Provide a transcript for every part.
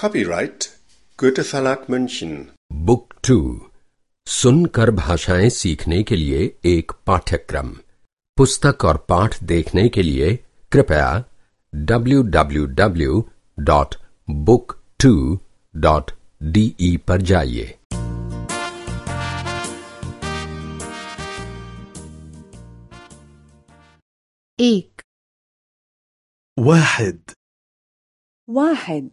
Copyright Goethe Verlag München. Book two सुनकर भाषाएं सीखने के लिए एक पाठ्यक्रम पुस्तक और पाठ देखने के लिए कृपया www.book2.de पर जाइए एक واحد واحد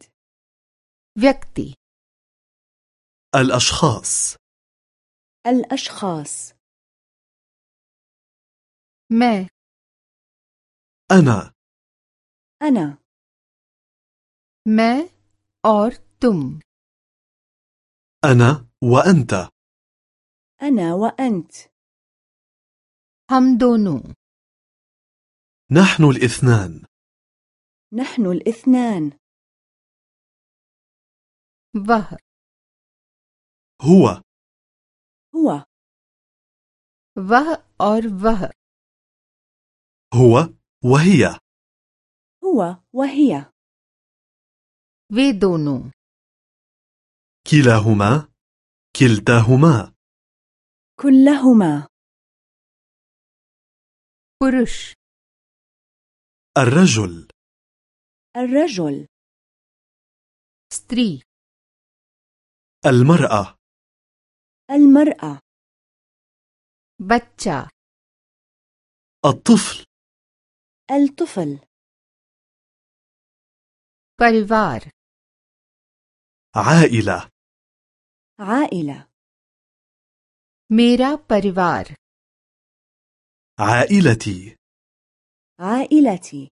व्यक्ति الأشخاص الأشخاص मैं أنا أنا मैं और तुम أنا وأنت أنا وأنت हम दोनों نحن الاثنان نحن الاثنان वह هو هو वह और वह هو وهي هو وهي वे दोनों كلاهما كلتاهما كلهما पुरुष الرجل الرجل स्त्री المرأة المرأة بچة الطفل الطفل परिवार عائلة عائلة मेरा परिवार عائلتي عائلتي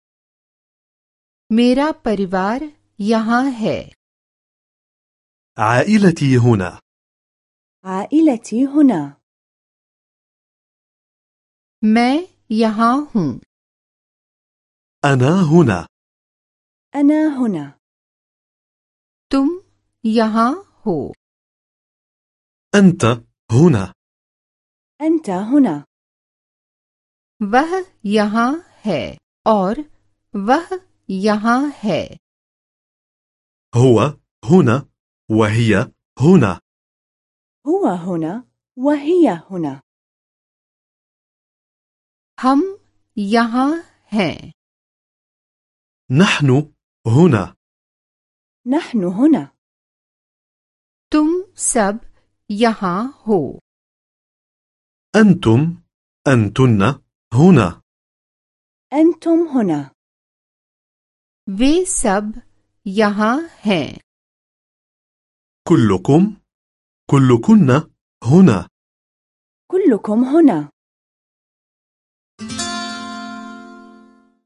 मेरा परिवार यहाँ है عائلتي هنا عائلتي هنا मैं यहाँ हूँ أنا هنا أنا هنا तुम यहाँ हो أنت هنا أنت هنا वह यहाँ है और वह यहाँ है هو هنا وهي هنا هو هنا وهي هنا हम यहाँ हैं نحن هنا نحن هنا तुम सब यहाँ हो أنتم أنتن هنا أنتم هنا वे सब यहाँ हैं كلكم كلكن هنا. كلكم هنا.